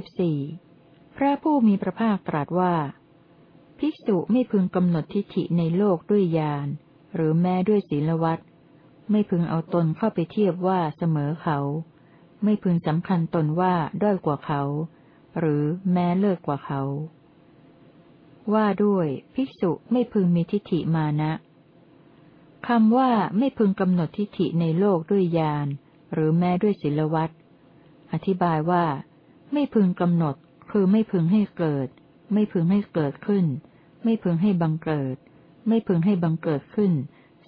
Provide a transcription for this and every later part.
สิบสี่พระผู้มีพระภาคตรัสว่า ภิกษุไม่พึงกำหนดทิฏฐิในโลกด้วยญาณหรือแม้ด้วยศีลวัตไม่พึงเอาตนเข้าไปเทียบว่าเสมอเขา ไม่พึงสำคัญตนว่าด้อยกว่าเขา หรือแม้เลิกกว่าเขา ว่าด้วย ภิกษุไม่พึงมีทิฏฐิมานะคำว่าไม่พึงกำหนดทิฏฐิในโลกด้วยญาณหรือแม้ด้วยศีลวัตอธิบายว่า ไม่พึงกำหนด คือไม่พึงให้เกิด ไม่พึงให้เกิดขึ้น ไม่พึงให้บังเกิด ไม่พึงให้บังเกิดขึ้น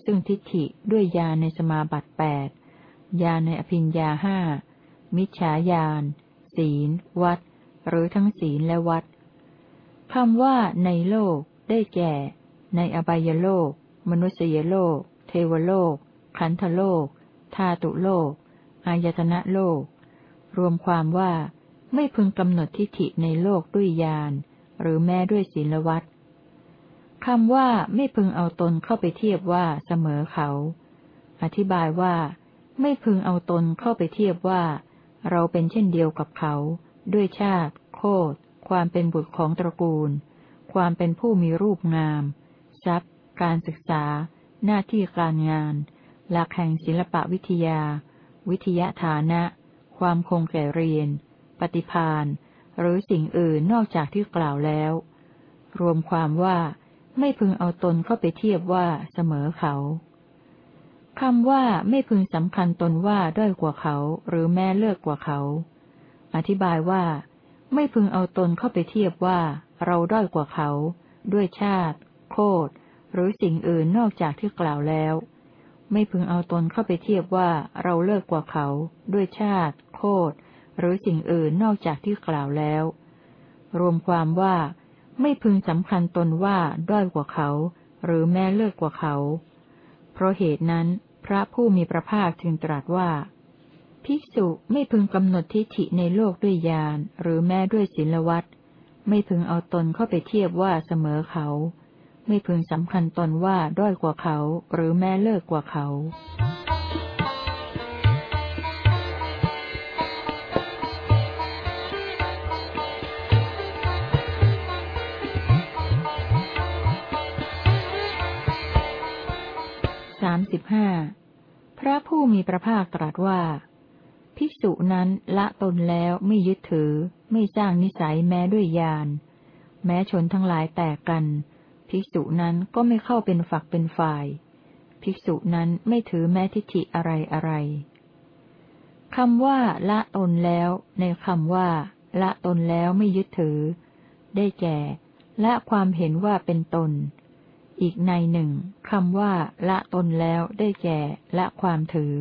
ซึ่งทิฏฐิด้วยญาในสมาบัติแปดญาในอภิญญาห้ามิจฉาญาณศีล วัด หรือทั้งศีลและวัดคำว่าในโลก ได้แก่ ในอบายโลก มนุษยโลก เทวโลก ขันธโลกธาตุโลก อายตนะโลก รวมความว่า ไม่พึงกำหนดทิฏฐิในโลกด้วยญาณหรือแม้ด้วยศีลวัตคำว่าไม่พึงเอาตนเข้าไปเทียบว่าเสมอเขา อธิบายว่า ไม่พึงเอาตนเข้าไปเทียบว่า เราเป็นเช่นเดียวกับเขา ด้วยชาติ โคตความเป็นบุตรของตระกูล ความเป็นผู้มีรูปงาม ทรัพย์ การศึกษา หน้าที่การงาน หลักแห่งศิลปวิทยา วิทยาฐานะ ความคงแก่เรียน ปฏิพานหรือสิ่งอื่นนอกจากที่กล่าวแล้ว รวมความว่าไม่พึงเอาตนเข้าไปเทียบว่าเสมอเขาคำว่าไม่พึงสำคัญตนว่าด้อยกว่าเขา หรือแม้เลิกกว่าเขา อธิบายว่า ไม่พึงเอาตนเข้าไปเทียบว่า เราด้อยกว่าเขา ด้วยชาติ โคตรหรือสิ่งอื่นนอกจากที่กล่าวแล้ว ไม่พึงเอาตนเข้าไปเทียบว่าเราเลิกกว่าเขา ด้วยชาติ โคตร หรือสิ่งอื่นนอกจากที่กล่าวแล้ว รวมความว่าไม่พึงสำคัญตนว่าด้อยกว่าเขา หรือแม้เลิกกว่าเขา เพราะเหตุนั้น พระผู้มีพระภาคจึงตรัสว่า ภิกษุไม่พึงกำหนดทิฏฐิในโลกด้วยญาณหรือแม้ด้วยศีลวัตไม่พึงเอาตนเข้าไปเทียบว่าเสมอเขา ไม่พึงสำคัญตนว่าด้อยกว่าเขา หรือแม้เลิกกว่าเขา สามสิบห้าพระผู้มีพระภาคตรัสว่า ภิกษุนั้นละตนแล้วไม่ยึดถือ ไม่สร้างนิสัยแม้ด้วยญาณแม้ชนทั้งหลายแตกกัน ภิกษุนั้นก็ไม่เข้าเป็นฝักเป็นฝ่าย ภิกษุนั้นไม่ถือแม้ทิฏฐิอะไรอะไรคำว่า ละตนแล้ว ในคำว่า ละตนแล้วไม่ยึดถือ ได้แก่ ละความเห็นว่าเป็นตน อีกในหนึ่งคำว่า ละตนแล้วได้แก่ ละความถือ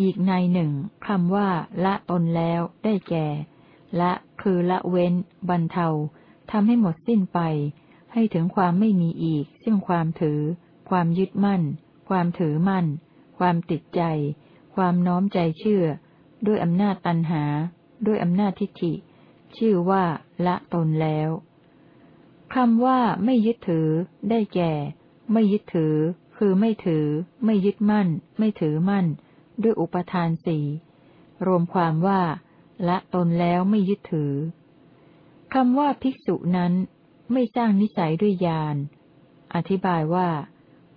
อีกในหนึ่งคำว่า ละตนแล้วได้แก่ ละคือละเว้น บรรเทาทำให้หมดสิ้นไป ให้ถึงความไม่มีอีก ซึ่งความถือ ความยึดมั่น ความถือมั่น ความติดใจ ความน้อมใจเชื่อ ด้วยอำนาจตันหา ด้วยอำนาจทิฏฐิ ชื่อว่า ละตนแล้ว คำว่าไม่ยึดถือ ได้แก่ ไม่ยึดถือ คือไม่ถือ ไม่ยึดมั่น ไม่ถือมั่น ด้วยอุปทานสี่รวมความว่า ละตนแล้วไม่ยึดถือคำว่าภิกษุนั้น ไม่สร้างนิสัยด้วยญาณอธิบายว่า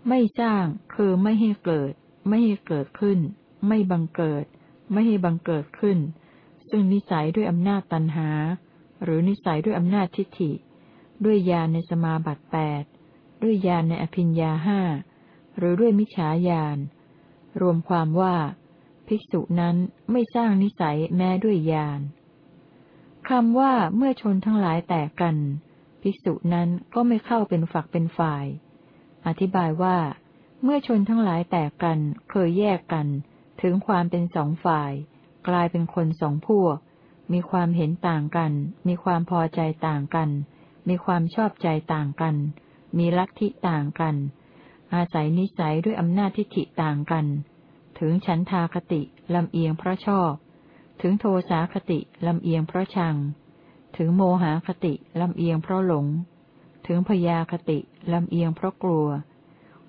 ไม่สร้างคือไม่ให้เกิด ไม่ให้เกิดขึ้น ไม่บังเกิด ไม่ให้บังเกิดขึ้น ซึ่งนิสัยด้วยอำนาจตันหา หรือนิสัยด้วยอำนาจทิฏฐิ ด้วยญาณในสมาบัติแปดด้วยญาณในอภิญญาห้าหรือด้วยมิจฉาญาณ รวมความว่า ภิกษุนั้นไม่สร้างนิสัยแม้ด้วยญาณคำว่าเมื่อชนทั้งหลายแตกกัน ภิกษุนั้นก็ไม่เข้าเป็นฝักเป็นฝ่าย อธิบายว่า เมื่อชนทั้งหลายแตกกันเคยแยกกัน ถึงความเป็นสองฝ่าย กลายเป็นคนสองพวก มีความเห็นต่างกัน มีความพอใจต่างกัน มีความชอบใจต่างกัน มีลัทธิต่างกัน อาศัยนิสัยด้วยอำนาจทิฏฐิต่างกัน ถึงฉันทาคติลำเอียงเพราะชอบ ถึงโทสาคติลำเอียงเพราะชัง ถึงโมหาคติลำเอียงเพราะหลง ถึงพยาคติลำเอียงเพราะกลัว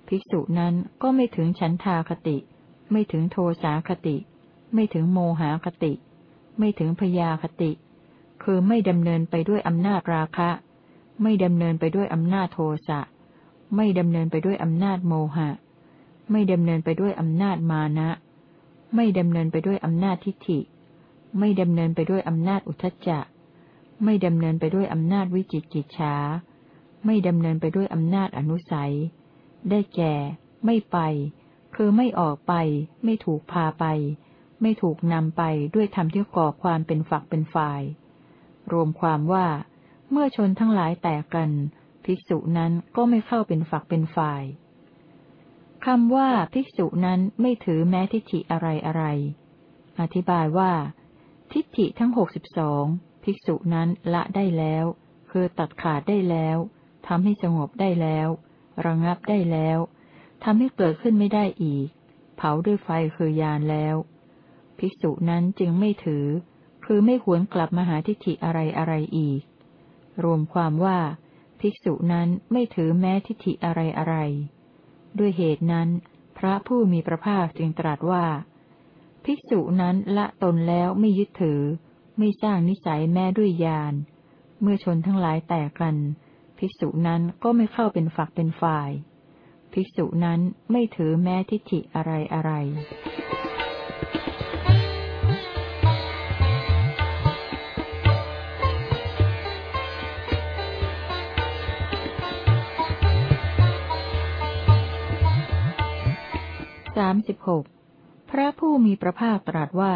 ภิกษุนั้นก็ไม่ถึงฉันทาคติ ไม่ถึงโทสาคติ ไม่ถึงโมหาคติ ไม่ถึงพยาคติ คือไม่ดำเนินไปด้วยอำนาจราคะ ไม่ดำเนินไปด้วยอำนาจโทสะ ไม่ดำเนินไปด้วยอำนาจโมหะ ไม่ดำเนินไปด้วยอำนาจมานะ ไม่ดำเนินไปด้วยอำนาจทิฏฐิ ไม่ดำเนินไปด้วยอำนาจอุทจจะ ไม่ดำเนินไปด้วยอำนาจวิจิกิจฉา ไม่ดำเนินไปด้วยอำนาจอนุสัย ได้แก่ ไม่ไป คือไม่ออกไป ไม่ถูกพาไป ไม่ถูกนำไปด้วยธรรมที่ก่อความเป็นฝักเป็นฝ่าย รวมความว่า เมื่อชนทั้งหลายแตกกัน ภิกษุนั้นก็ไม่เข้าเป็นฝักเป็นฝ่ายคำว่าภิกษุนั้นไม่ถือแม้ทิฏฐิอะไรอะไร อธิบายว่า ทิฏฐิทั้งหกสิบสองภิกษุนั้นละได้แล้ว คือตัดขาดได้แล้วทำให้สงบได้แล้ว ระงับได้แล้วทำให้เกิดขึ้นไม่ได้อีก เผาด้วยไฟคือยานแล้ว ภิกษุนั้นจึงไม่ถือ คือไม่หวนกลับมาหาทิฏฐิอะไรอะไรอีก รวมความว่า ภิกษุนั้นไม่ถือแม้ทิฏฐิอะไรอะไร ด้วยเหตุนั้น พระผู้มีพระภาคจึงตรัสว่า ภิกษุนั้นละตนแล้วไม่ยึดถือ ไม่สร้างนิสัยแม้ด้วยญาณเมื่อชนทั้งหลายแตกกัน ภิกษุนั้นก็ไม่เข้าเป็นฝักเป็นฝ่าย ภิกษุนั้นไม่ถือแม้ทิฏฐิอะไรอะไร สามสิบหกพระผู้มีพระภาคตรัสว่า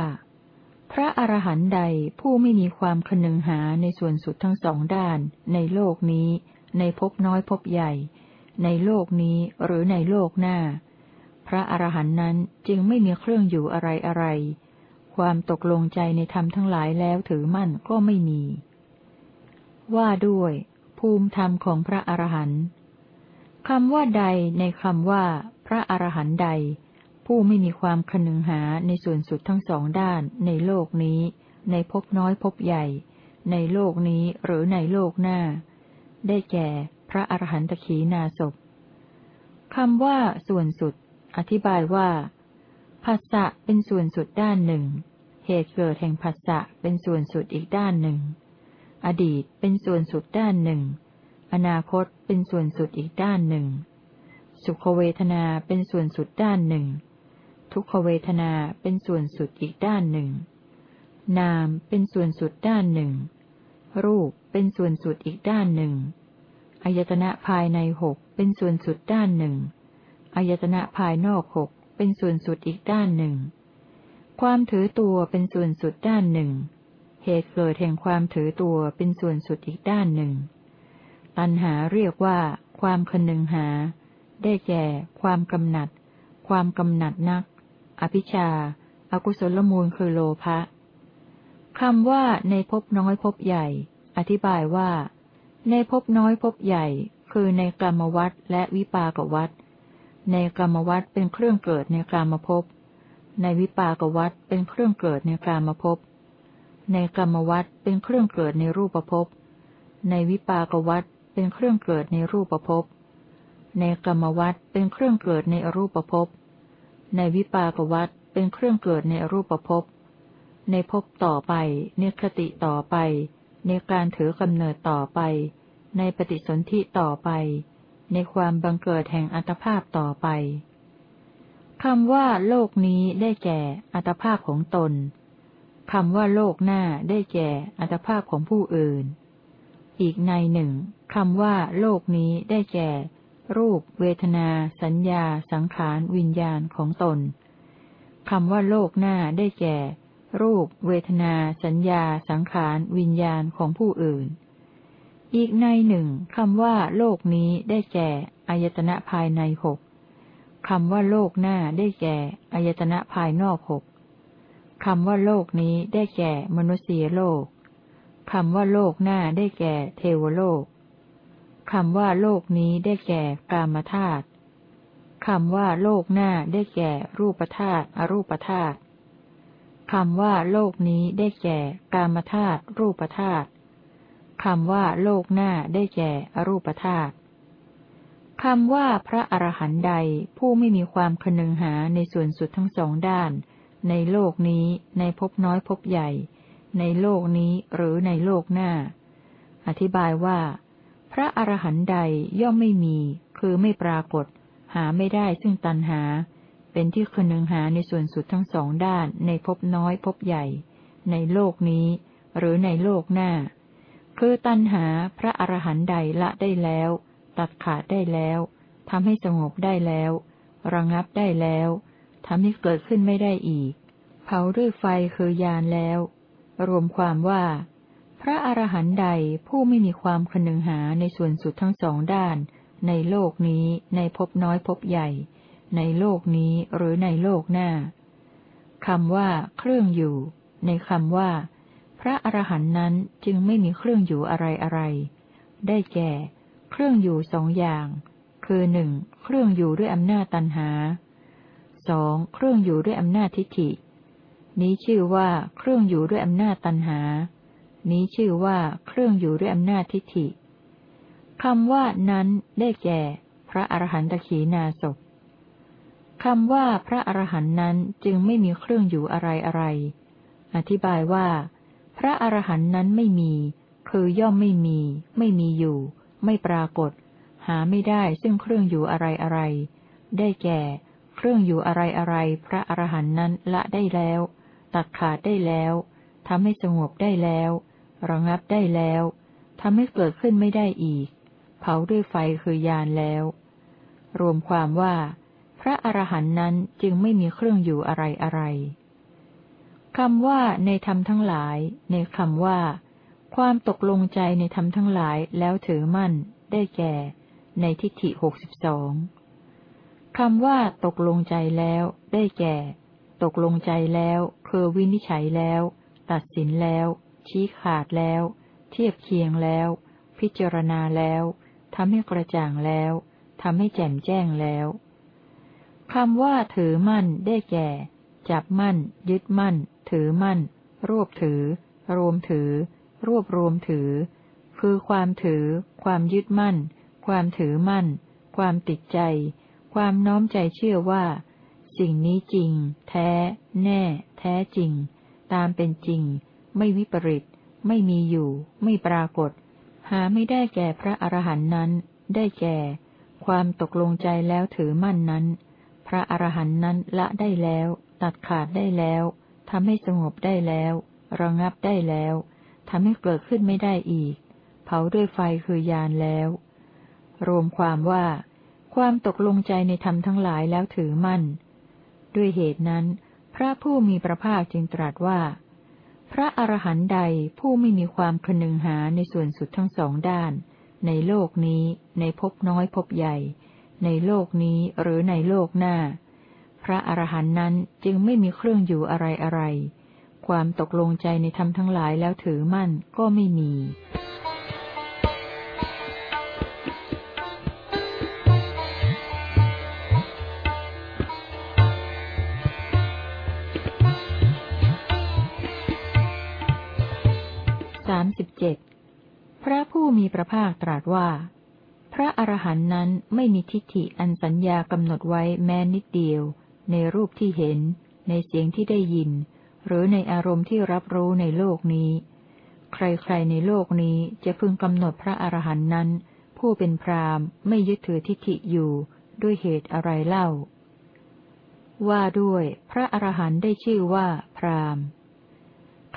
พระอรหันต์ใดผู้ไม่มีความคนึงหาในส่วนสุดทั้งสองด้าน ในโลกนี้ ในภพน้อยภพใหญ่ ในโลกนี้หรือในโลกหน้า พระอรหันต์นั้นจึงไม่มีเครื่องอยู่อะไรอะไร ความตกลงใจในธรรมทั้งหลายแล้วถือมั่นก็ไม่มี ว่าด้วย ภูมิธรรมของพระอรหันต์คำว่าใดในคำว่า พระอรหันต์ใด ผู้ไม่มีความคนึงหาในส่วนสุดทั้งสองด้านในโลกนี้ ในภพน้อยภพใหญ่ ในโลกนี้หรือในโลกหน้า ได้แก่ พระอรหันตขีนาศพคำว่า ส่วนสุด อธิบายว่าภาษะเป็นส่วนสุดด้านหนึ่ง เหตุเกิดแห่งภาษะเป็นส่วนสุดอีกด้านหนึ่ง อดีตเป็นส่วนสุดด้านหนึ่ง อนาคตเป็นส่วนสุดอีกด้านหนึ่ง สุขเวทนาเป็นส่วนสุดด้านหนึ่ง ทุกขเวทนาเป็นส่วนสุดอีกด้านหนึ่ง นามเป็นส่วนสุดด้านหนึ่ง รูปเป็นส่วนสุดอีกด้านหนึ่งอายตนะภายในหกเป็นส่วนสุดด้านหนึ่งอายตนะภายนอกหกเป็นส่วนสุดอีกด้านหนึ่ง ความถือตัวเป็นส่วนสุดด้านหนึ่ง เหตุเกิดแห่งความถือตัวเป็นส่วนสุดอีกด้านหนึ่ง ตัณหาเรียกว่า ความคนึงหา ได้แก่ ความกำหนัด ความกำหนัดนัก อภิชาอากุศลมูลคือโลภะคำว่าในภพน้อยภพใหญ่ อธิบายว่า ในภพน้อยภพใหญ่ คือในกรรมวัฏและวิปากวัฏในกรรมวัฏเป็นเครื่องเกิดในกรรมภพ ในวิปากวัฏเป็นเครื่องเกิดในกรรมภพ ในกรรมวัฏเป็นเครื่องเกิดในรูปภพ ในวิปากวัฏเป็นเครื่องเกิดในรูปภพ ในกรรมวัฏเป็นเครื่องเกิดในอรูปภพ ในวิปากวัฏเป็นเครื่องเกิดในรูปภพ ในภพต่อไป ในคติต่อไป ในการถือกำเนิดต่อไป ในปฏิสนธิต่อไป ในความบังเกิดแห่งอัตภาพต่อไปคำว่าโลกนี้ได้แก่อัตภาพของตนคำว่าโลกหน้าได้แก่อัตภาพของผู้อื่น อีกในหนึ่งคำว่าโลกนี้ได้แก่ รูป เวทนา สัญญา สังขาร วิญญาณของตนคำว่าโลกหน้าได้แก่ รูป เวทนา สัญญา สังขาร วิญญาณของผู้อื่น อีกในหนึ่งคำว่า โลกนี้ได้แก่อายตนะภายในหกคำว่าโลกหน้าได้แก่อายตนะภายนอกหกคำว่าโลกนี้ได้แก่มนุษยโลกคำว่าโลกหน้าได้แก่เทวโลก คำว่าโลกนี้ได้แก่กามธาตุคำว่าโลกหน้าได้แก่รูปธาตุอรูปธาตุคำว่าโลกนี้ได้แก่กามธาตุรูปธาตุคำว่าโลกหน้าได้แก่อรูปธาตุคำว่าพระอรหันต์ใดผู้ไม่มีความคนึงหาในส่วนสุดทั้งสองด้าน ในโลกนี้ในภพน้อยภพใหญ่ ในโลกนี้หรือในโลกหน้า อธิบายว่า พระอรหันต์ใดย่อมไม่มี คือไม่ปรากฏ หาไม่ได้ซึ่งตันหา เป็นที่คนึงหาในส่วนสุดทั้งสองด้านในภพน้อยภพใหญ่ ในโลกนี้ หรือในโลกหน้า คือตันหาพระอรหันต์ใดละได้แล้ว ตัดขาดได้แล้วทำให้สงบได้แล้ว ระงับได้แล้วทำให้เกิดขึ้นไม่ได้อีก เผาด้วยไฟคือยานแล้ว รวมความว่า พระอรหันต์ใดผู้ไม่มีความคนึงหาในส่วนสุดทั้งสองด้าน ในโลกนี้ในภพน้อยภพใหญ่ ในโลกนี้หรือในโลกหน้าคำว่า เครื่องอยู่ ในคำว่า พระอรหันต์นั้นจึงไม่มีเครื่องอยู่อะไรอะไร ได้แก่ เครื่องอยู่สองอย่าง คือหนึ่งเครื่องอยู่ด้วยอำนาจตันหาสองเครื่องอยู่ด้วยอำนาจทิฏฐิ นี้ชื่อว่าเครื่องอยู่ด้วยอำนาจตันหา นี้ชื่อว่าเครื่องอยู่ด้วยอำนาจทิฏฐิคำว่านั้นได้แก่ พระอรหันตขีนาศพคำว่าพระอรหันต์นั้นจึงไม่มีเครื่องอยู่อะไรอะไร อธิบายว่า พระอรหันต์นั้นไม่มี คือย่อมไม่มี ไม่มีอยู่ ไม่ปรากฏ หาไม่ได้ซึ่งเครื่องอยู่อะไรอะไร ได้แก่ เครื่องอยู่อะไรอะไร พระอรหันต์นั้นละได้แล้ว ตัดขาดได้แล้วทำให้สงบได้แล้ว ระงับได้แล้วทำให้เกิดขึ้นไม่ได้อีก เผาด้วยไฟคือยานแล้ว รวมความว่า พระอรหันต์นั้นจึงไม่มีเครื่องอยู่อะไรอะไรคำว่าในธรรมทั้งหลาย ในคำว่า ความตกลงใจในธรรมทั้งหลายแล้วถือมั่น ได้แก่ ในทิฏฐิหกสิบสองคำว่าตกลงใจแล้ว ได้แก่ ตกลงใจแล้ว คือวินิจฉัยแล้ว ตัดสินแล้ว ชี้ขาดแล้ว เทียบเคียงแล้ว พิจารณาแล้วทำให้กระจ่างแล้วทำให้แจ่มแจ้งแล้วคำว่าถือมั่นได้แก่ จับมั่น ยึดมั่น ถือมั่น รวบถือ รวมถือ รวบรวมถือ คือความถือ ความยึดมั่น ความถือมั่น ความติดใจ ความน้อมใจเชื่อว่า สิ่งนี้จริง แท้ แน่ แท้จริง ตามเป็นจริง ไม่วิปริต ไม่มีอยู่ ไม่ปรากฏ หาไม่ได้แก่พระอรหันต์นั้น ได้แก่ ความตกลงใจแล้วถือมั่นนั้น พระอรหันต์นั้นละได้แล้ว ตัดขาดได้แล้วทำให้สงบได้แล้ว ระงับได้แล้วทำให้เกิดขึ้นไม่ได้อีก เผาด้วยไฟคือยานแล้ว รวมความว่า ความตกลงใจในธรรมทั้งหลายแล้วถือมั่น ด้วยเหตุนั้น พระผู้มีพระภาคจึงตรัสว่า พระอรหันต์ใดผู้ไม่มีความคนึงหาในส่วนสุดทั้งสองด้าน ในโลกนี้ ในภพน้อยภพใหญ่ ในโลกนี้หรือในโลกหน้า พระอรหันต์นั้นจึงไม่มีเครื่องอยู่อะไรอะไร ความตกลงใจในธรรมทั้งหลายแล้วถือมั่นก็ไม่มี เจ็ดพระผู้มีพระภาคตรัสว่า พระอรหันต์นั้นไม่มีทิฏฐิอันสัญญากำหนดไว้แม้นิดเดียว ในรูปที่เห็น ในเสียงที่ได้ยิน หรือในอารมณ์ที่รับรู้ในโลกนี้ ใครๆในโลกนี้จะพึงกำหนดพระอรหันต์นั้น ผู้เป็นพรามไม่ยึดถือทิฏฐิอยู่ด้วยเหตุอะไรเล่า ว่าด้วยพระอรหันต์ได้ชื่อว่าพราม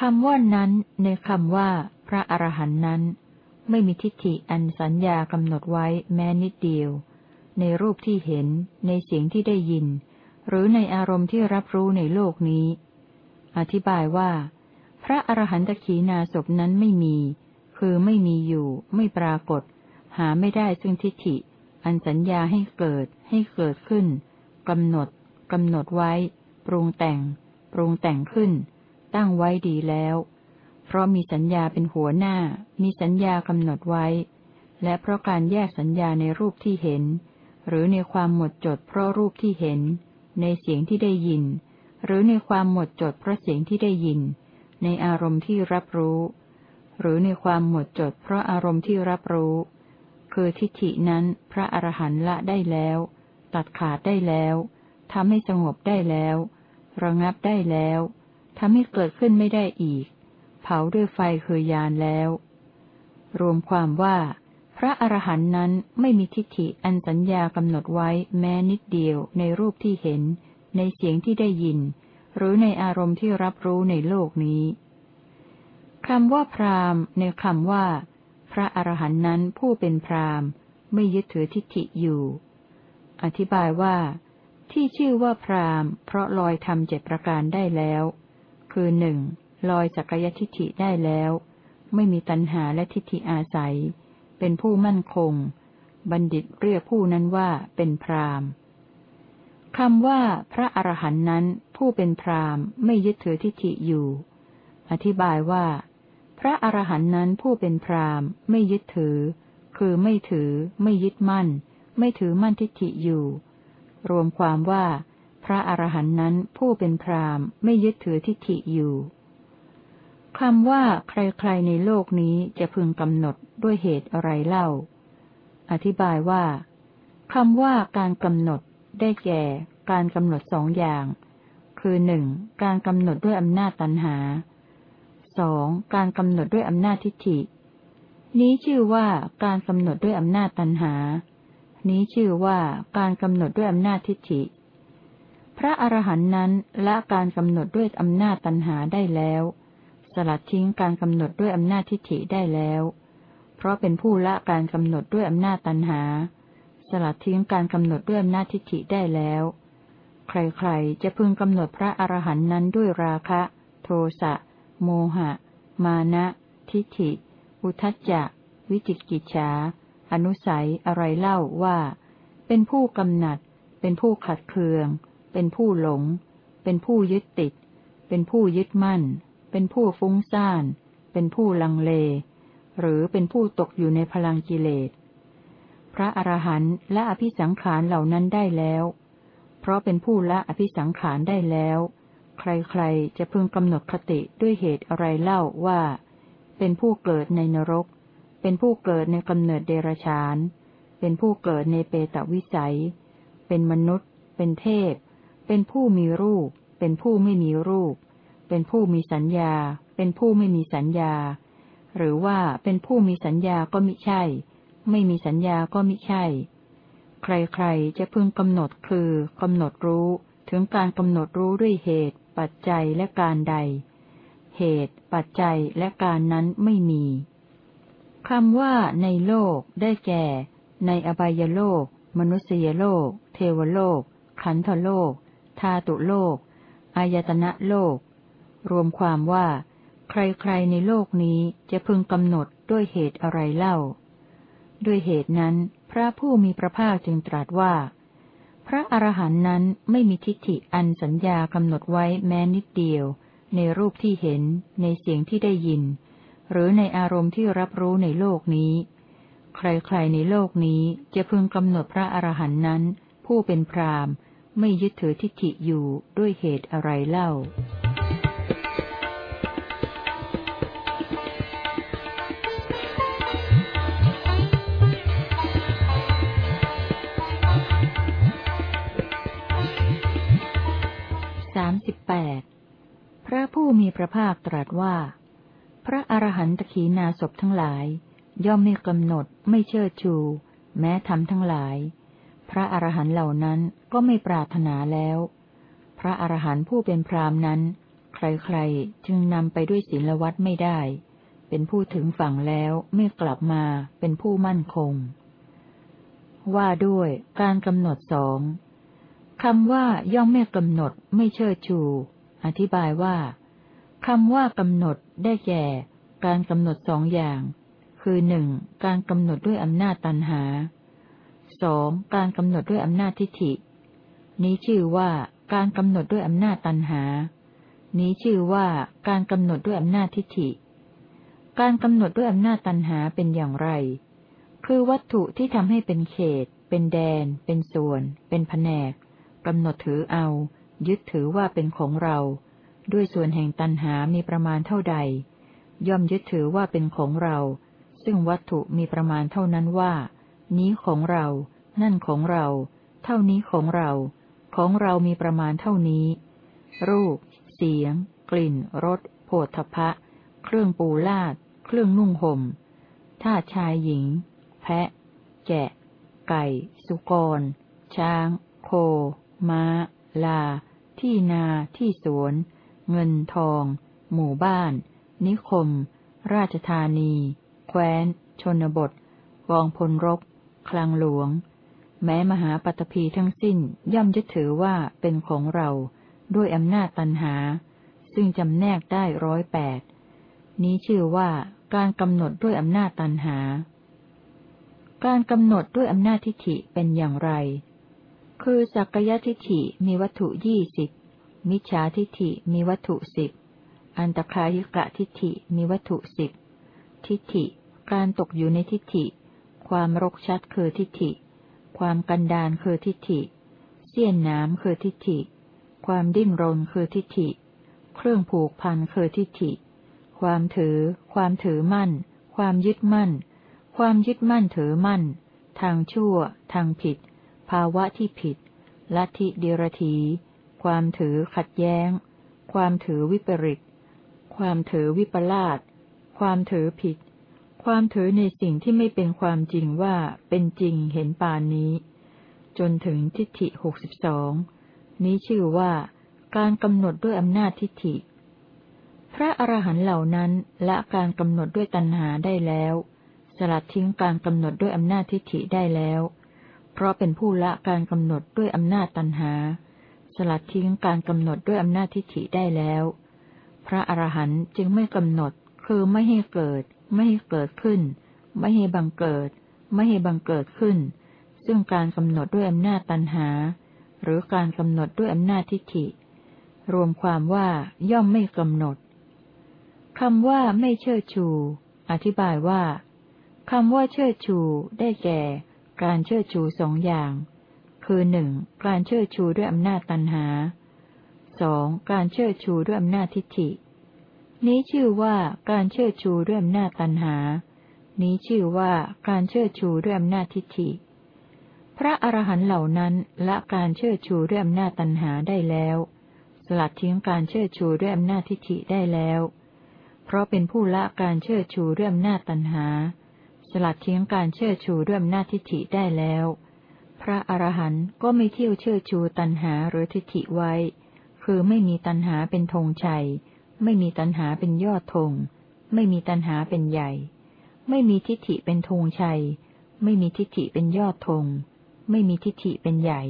คำว่านั้นในคำว่า พระอรหันต์นั้น ไม่มีทิฏฐิอันสัญญากำหนดไว้แม้นิดเดียว ในรูปที่เห็นในเสียงที่ได้ยิน หรือในอารมณ์ที่รับรู้ในโลกนี้ อธิบายว่า พระอรหันตขีนาศพนั้นไม่มี คือไม่มีอยู่ ไม่ปรากฏ หาไม่ได้ซึ่งทิฏฐิ อันสัญญาให้เกิด ให้เกิดขึ้นกำหนดกำหนดไว้ ปรุงแต่ง ปรุงแต่งขึ้น ตั้งไว้ดีแล้ว เพราะมีสัญญาเป็นหัวหน้า มีสัญญากำหนดไว้ และเพราะการแยกสัญญาในรูปที่เห็น หรือในความหมดจดเพราะรูปที่เห็น ในเสียงที่ได้ยิน หรือในความหมดจดเพราะเสียงที่ได้ยิน ในอารมณ์ที่รับรู้ หรือในความหมดจดเพราะอารมณ์ที่รับรู้ คือทิฏฐินั้นพระอรหันต์ละได้แล้ว ตัดขาดได้แล้วทำให้สงบได้แล้ว ระงับได้แล้วทำให้เกิดขึ้นไม่ได้อีก เผาด้วยไฟคือยานแล้ว รวมความว่า พระอรหันต์นั้นไม่มีทิฏฐิอันสัญญากำหนดไว้แม้นิดเดียวในรูปที่เห็น ในเสียงที่ได้ยิน หรือในอารมณ์ที่รับรู้ในโลกนี้คำว่าพรามในคำว่า พระอรหันต์นั้นผู้เป็นพรามไม่ยึดถือทิฏฐิอยู่ อธิบายว่า ที่ชื่อว่าพรามเพราะลอยทำเจ็ดประการได้แล้ว คือหนึ่ง ลอยสักยทิฏฐิได้แล้ว ไม่มีตัณหาและทิฏฐิอาศัย เป็นผู้มั่นคง บัณฑิตเรียกผู้นั้นว่าเป็นพรามคำว่าพระอรหันต์นั้นผู้เป็นพรามไม่ยึดถือทิฏฐิอยู่ อธิบายว่า พระอรหันต์นั้นผู้เป็นพรามไม่ยึดถือ คือไม่ถือ ไม่ยึดมั่น ไม่ถือมั่นทิฏฐิอยู่ รวมความว่า พระอรหันต์นั้นผู้เป็นพรามไม่ยึดถือทิฏฐิอยู่ คำว่าใครๆในโลกนี้จะพึงกำหนดด้วยเหตุอะไรเล่า อธิบายว่าคำว่าการกำหนดได้แก่ การกำหนดสองอย่าง คือหนึ่งการกำหนดด้วยอำนาจตันหาสองการกำหนดด้วยอำนาจทิฏฐิ นี้ชื่อว่าการกำหนดด้วยอำนาจตันหา นี้ชื่อว่าการกำหนดด้วยอำนาจทิฏฐิ พระอรหันต์นั้นละการกำหนดด้วยอำนาจตันหาได้แล้ว สลัดทิ้งการกำหนดด้วยอำนาจทิฏฐิได้แล้ว เพราะเป็นผู้ละการกำหนดด้วยอำนาจตันหา สลัดทิ้งการกำหนดด้วยอำนาจทิฏฐิได้แล้ว ใครๆ จะพึงกำหนดพระอรหันต์นั้นด้วยราคะ โทสะ โมหะ มานะ ทิฏฐิ อุทจจะ วิจิกิจฉา อนุสัย อะไรเล่าว่า เป็นผู้กำหนัด เป็นผู้ขัดเคือง เป็นผู้หลง เป็นผู้ยึดติด เป็นผู้ยึดมั่น เป็นผู้ฟุ้งซ่าน เป็นผู้ลังเล หรือเป็นผู้ตกอยู่ในพลังกิเลส พระอรหันต์ละอภิสังขารเหล่านั้นได้แล้ว เพราะเป็นผู้ละอภิสังขารได้แล้ว ใครๆจะพึงกำหนดคติด้วยเหตุอะไรเล่าว่า เป็นผู้เกิดในนรก เป็นผู้เกิดในกำเนิดเดรชาน เป็นผู้เกิดในเปตวิสัย เป็นมนุษย์ เป็นเทพ เป็นผู้มีรูป เป็นผู้ไม่มีรูป เป็นผู้มีสัญญา เป็นผู้ไม่มีสัญญา หรือว่าเป็นผู้มีสัญญาก็มิใช่ ไม่มีสัญญาก็มิใช่ ใครๆจะพึงกำหนดคือกำหนดรู้ถึงการกำหนดรู้ด้วยเหตุ ปัจจัยและการใด เหตุ ปัจจัยและการนั้นไม่มีคำว่าในโลกได้แก่ ในอบายโลก มนุษยโลก เทวโลก ขันธโลก ธาตุโลก อายตนะโลก รวมความว่า ใครๆในโลกนี้จะพึงกำหนดด้วยเหตุอะไรเล่า ด้วยเหตุนั้น พระผู้มีพระภาคจึงตรัสว่า พระอรหันต์นั้นไม่มีทิฏฐิอันสัญญากำหนดไว้แม้นิดเดียว ในรูปที่เห็น ในเสียงที่ได้ยิน หรือในอารมณ์ที่รับรู้ในโลกนี้ ใครๆในโลกนี้จะพึงกำหนดพระอรหันต์นั้น ผู้เป็นพรามไม่ยึดถือทิฏฐิอยู่ด้วยเหตุอะไรเล่า พระผู้มีพระภาคตรัสว่า พระอรหันตขีนาศพทั้งหลาย ย่อมไม่กำหนดไม่เชิดชู แม้ทำทั้งหลาย พระอรหันต์เหล่านั้นก็ไม่ปรารถนาแล้ว พระอรหันต์ผู้เป็นพรามนั้น ใครๆ จึงนำไปด้วยศีลวัดไม่ได้ เป็นผู้ถึงฝั่งแล้วไม่กลับมาเป็นผู้มั่นคง ว่าด้วยการกำหนดสอง คำว่าย่อมไม่กำหนดไม่เชิดชู อธิบายว่าคำว่ากำหนดได้แก่ การกำหนดสองอย่าง คือหนึ่งการกำหนดด้วยอำนาจตันหาสองการกำหนดด้วยอำนาจทิฏฐิ นี้ชื่อว่าการกำหนดด้วยอำนาจตันหา นี้ชื่อว่าการกำหนดด้วยอำนาจทิฏฐิ การกำหนดด้วยอำนาจตันหาเป็นอย่างไร คือวัตถุที่ทำให้เป็นเขต เป็นแดน เป็นส่วน เป็นแผนก กำหนดถือเอา ยึดถือว่าเป็นของเรา ด้วยส่วนแห่งตันหามีประมาณเท่าใด ย่อมยึดถือว่าเป็นของเรา ซึ่งวัตถุมีประมาณเท่านั้นว่า นี้ของเรา นั่นของเรา เท่านี้ของเรา ของเรามีประมาณเท่านี้ รูป เสียง กลิ่น รสโผฏฐพะเครื่องปูลาด เครื่องนุ่งห่มท่าชายหญิง แพะ แกะ ไก่ สุกร ช้าง โค ม้า ลา ที่นา ที่สวน เงินทอง หมู่บ้าน นิคม ราชธานี แคว้น ชนบท กองพลรบ คลังหลวง แม้มหาปัตภีทั้งสิ้นย่อมยึดถือว่าเป็นของเราด้วยอำนาจตันหา ซึ่งจำแนกได้ร้อยแปด นี้ชื่อว่าการกำหนดด้วยอำนาจตันหา การกำหนดด้วยอำนาจทิฏฐิเป็นอย่างไร คือสักกายทิฏฐิมีวัตถุยี่สิบ มิจฉาทิฏฐิมีวัตถุสิบ อันตคายิกะทิฏฐิมีวัตถุสิบ ทิฏฐิ การตกอยู่ในทิฏฐิ ความรกชัดคือทิฏฐิ ความกันดานคือทิฏฐิ เสี้ยนน้ำคือทิฏฐิ ความดิ้นรนคือทิฏฐิ เครื่องผูกพันคือทิฏฐิ ความถือ ความถือมั่น ความยึดมั่น ความยึดมั่นถือมั่น ทางชั่ว ทางผิดาวะที่ผิด ลัทธิเดรธีความถือขัดแย้ง ความถือวิปริต ความถือวิปลาส ความถือผิด ความถือในสิ่งที่ไม่เป็นความจริงว่าเป็นจริงเห็นปานนี้ จนถึงทิฏฐิหกสิบสอง นี้ชื่อว่าการกำหนดด้วยอำนาจทิฏฐิ พระอรหันต์เหล่านั้นละการกำหนดด้วยตัณหาได้แล้ว สลัดทิ้งการกำหนดด้วยอำนาจทิฏฐิได้แล้ว เพราะเป็นผู้ละการกำหนดด้วยอำนาจตัณหา สลัดทิ้งการกำหนดด้วยอำนาจทิฏฐิได้แล้ว พระอรหันต์จึงไม่กำหนด คือไม่ให้เกิด ไม่ให้เกิดขึ้น ไม่ให้บังเกิด ไม่ให้บังเกิดขึ้น ซึ่งการกำหนดด้วยอำนาจตัณหา หรือการกำหนดด้วยอำนาจทิฏฐิ รวมความว่าย่อมไม่กำหนดคำว่าไม่เชิดชู อธิบายว่าคำว่าเชิดชู ได้แก่ การเชิดชูสองอย่าง คือหนึ่งการเชิดชูด้วยอำนาจตันหาสองการเชิดชูด้วยอำนาจทิฏฐิ นี้ชื่อว่าการเชิดชูด้วยอำนาจตันหา นี้ชื่อว่าการเชิดชูด้วยอำนาจทิฏฐิ พระอรหันต์เหล่านั้นละการเชิดชูด้วยอำนาจตันหาได้แล้ว สลัดทิ้งการเชิดชูด้วยอำนาจทิฏฐิได้แล้ว เพราะเป็นผู้ละการเชิดชูด้วยอำนาจตัณหา สลัดทิ้งการเชิดชูด้วยอำนาจทิฏฐิได้แล้ว พระอรหันต์ก็ไม่เที่ยวเชิดชูตัณหาหรือทิฏฐิไว้ คือไม่มีตัณหาเป็นธงชัย ไม่มีตัณหาเป็นยอดธง ไม่มีตัณหาเป็นใหญ่ ไม่มีทิฏฐิเป็นธงชัย ไม่มีทิฏฐิเป็นยอดธง ไม่มีทิฏฐิเป็นใหญ่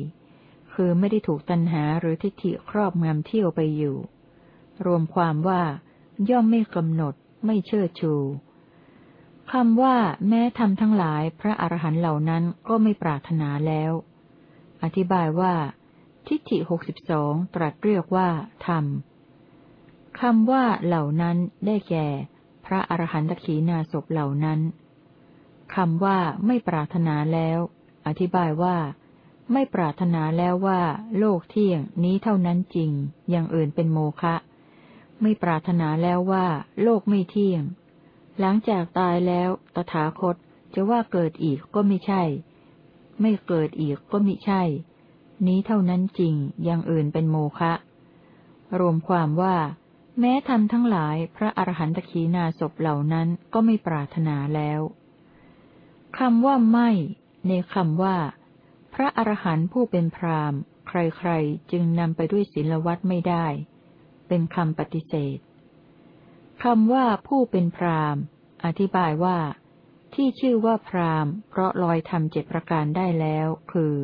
คือไม่ได้ถูกตัณหาหรือทิฏฐิครอบงำเที่ยวไปอยู่ รวมความว่า ย่อมไม่กำหนด ไม่เชิดชู คำว่า แม้ทำทั้งหลายพระอรหันต์เหล่านั้นก็ไม่ปรารถนาแล้ว อธิบายว่า ทิฏฐิหกสิบสองตรัสเรียกว่าธรรมคำว่าเหล่านั้นได้แก่ พระอรหันตขีนาศพเหล่านั้นคำว่าไม่ปรารถนาแล้ว อธิบายว่า ไม่ปรารถนาแล้วว่า โลกเที่ยงนี้เท่านั้นจริง อย่างอื่นเป็นโมฆะไม่ปรารถนาแล้วว่า โลกไม่เที่ยง หลังจากตายแล้ว ตถาคตจะว่าเกิดอีกก็ไม่ใช่ ไม่เกิดอีกก็ไมิใช่ นี้เท่านั้นจริง อย่างอื่นเป็นโมฆะ รวมความว่า แม้ทำทั้งหลายพระอรหันตขีนาศพเหล่านั้นก็ไม่ปรารถนาแล้วคำว่าไม่ ในคำว่า พระอรหันต์ผู้เป็นพรามใครๆจึงนำไปด้วยศีลวัตไม่ได้ เป็นคำปฏิเสธ คำว่าผู้เป็นพรามอธิบายว่า ที่ชื่อว่าพรามเพราะลอยทำเจ็ดประการได้แล้ว คือ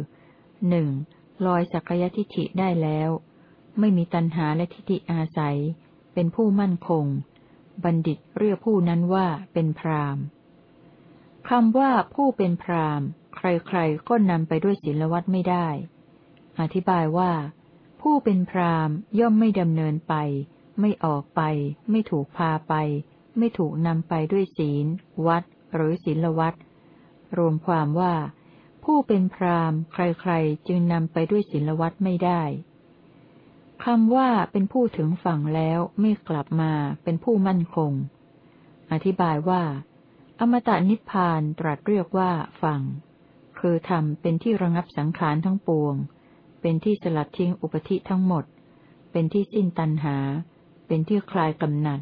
หนึ่งลอยสักยทิฏฐิได้แล้ว ไม่มีตัณหาและทิฏฐิอาศัย เป็นผู้มั่นคง บัณฑิตเรียกผู้นั้นว่าเป็นพรามคำว่าผู้เป็นพรามใครๆก็นำไปด้วยศีลวัตไม่ได้ อธิบายว่า ผู้เป็นพรามย่อมไม่ดำเนินไป ไม่ออกไป ไม่ถูกพาไป ไม่ถูกนำไปด้วยศีล วัด หรือศีลวัด รวมความว่า ผู้เป็นพรามใครๆ จึงนำไปด้วยศีลวัดไม่ได้คำว่าเป็นผู้ถึงฝั่งแล้วไม่กลับมาเป็นผู้มั่นคง อธิบายว่า อมตะนิพพานตรัสเรียกว่าฝั่ง คือทำเป็นที่ระงับสังขารทั้งปวง เป็นที่สลัดทิ้งอุปธิทั้งหมด เป็นที่สิ้นตัณหา เป็นที่คลายกำหนัด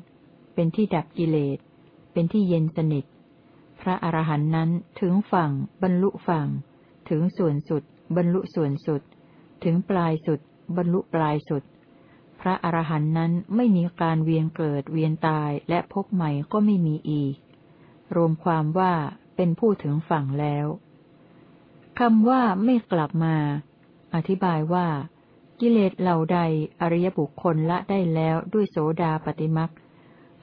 เป็นที่ดับกิเลส เป็นที่เย็นสนิท พระอรหันต์นั้นถึงฝั่ง บรรลุฝั่ง ถึงส่วนสุด บรรลุส่วนสุด ถึงปลายสุด บรรลุปลายสุด พระอรหันต์นั้นไม่มีการเวียนเกิดเวียนตายและพบใหม่ก็ไม่มีอีก รวมความว่าเป็นผู้ถึงฝั่งแล้วคำว่าไม่กลับมา อธิบายว่า กิเลสเหล่าใด อริยบุคคลละได้แล้วด้วยโสดาปฏิมัก